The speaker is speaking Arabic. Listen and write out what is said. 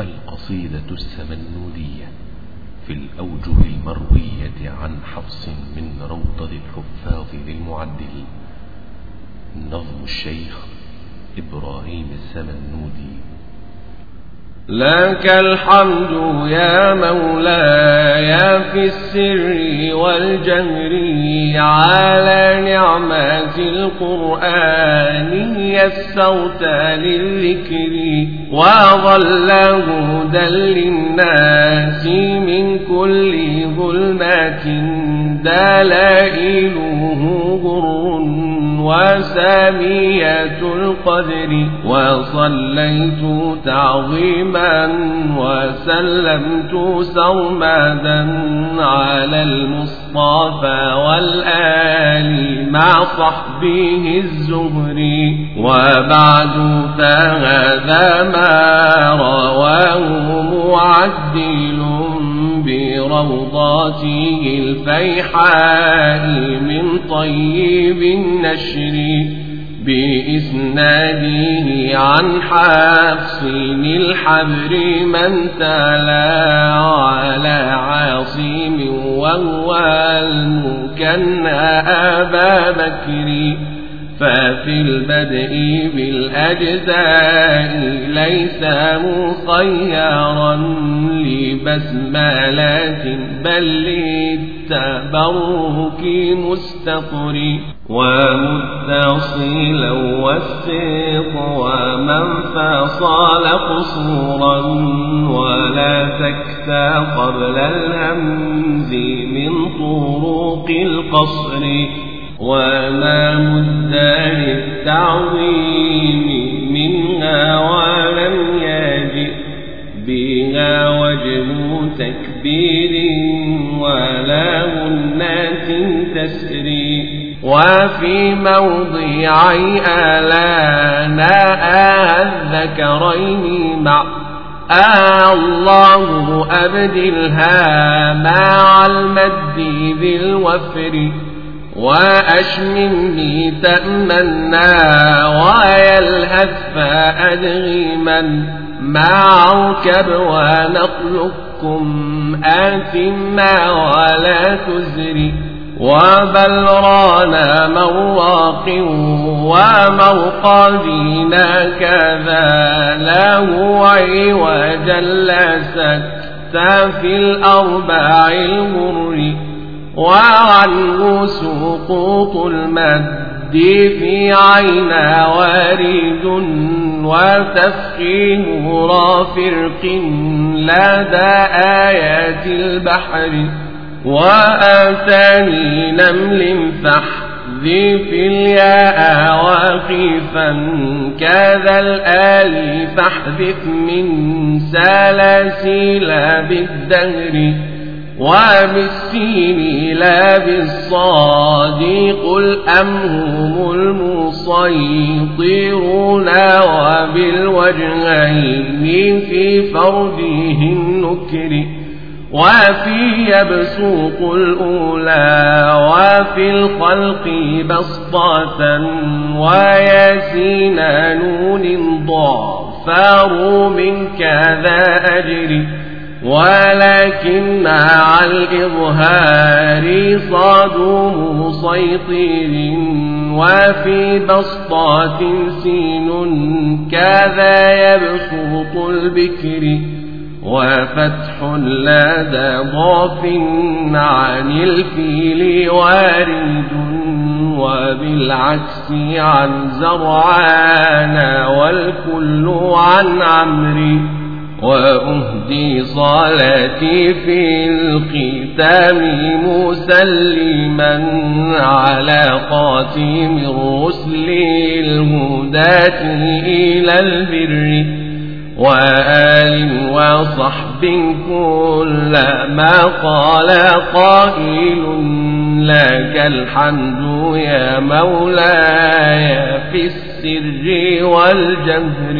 القصيدة السمنودية في الأوجه المروية عن حفص من روضة الحفاظ للمعدل. نظم الشيخ إبراهيم السمنودي لك الحمد يا مولاي في السر والجهر على نعمة القرآن يسرت للذكر وظل هدى للناس من كل ظلمات دلائله غر وسامية القدر وصليت تعظيما وسلمت سرمدا على المصطفى والآل مع صحبه الزهر وبعد فهذا ما رواه معدل. بروضاته الفيحاء من طيب النشر بإسناده عن حفص الحبر من تلا على عاصم وهو المكنى أبا بكر ففي البدء بالأجزاء ليس مخيرا لبسملات بل للتبرك مستقر. ومتصلا والسيط ومن فصال قصورا ولا تكتى قبل الهمز من طرق القصر. وما مد للتعظيم منها ولم يجئ بها وجه تكبير ولا منات تسري وفي موضعي آلانا الذكرين مع آه الله أبدلها مع المد بالوفر. وأشممني تأمنا ويلهث فأدغما مع عركب ونخلقكم آثما ولا تزري وبلرانا مواق وموقدينا كذا له عوجا لا سكت في الأربع الغر وعنه سقوط المد في عينا وارد وتفخيم رافرق لدى آيات البحر وآتاني نمل فاحذف الياء واقفا كذا الآل فاحذف من سلاسل بالدهر وبالسين لا بالصاد قل أم هم المسيطرون وبالوجهين في فرده النكر وفي يبسوق الأولى وفي الخلق بسطة وياسين نون ضعفار من كذا أجري ولكن مع الإظهار صادوا مسيطر وفي بسطات سين كذا يبسط البكر وفتح لدى ضاف عن الفيل وارد وبالعكس عن زرعان والكل عن عمرو وأهدي صلاتي في الختام مسلما على قاتم الرسل الهداة إلى البر وآل وصحب كل ما قال قائل لك الحمد يا مولاي في السر والجهر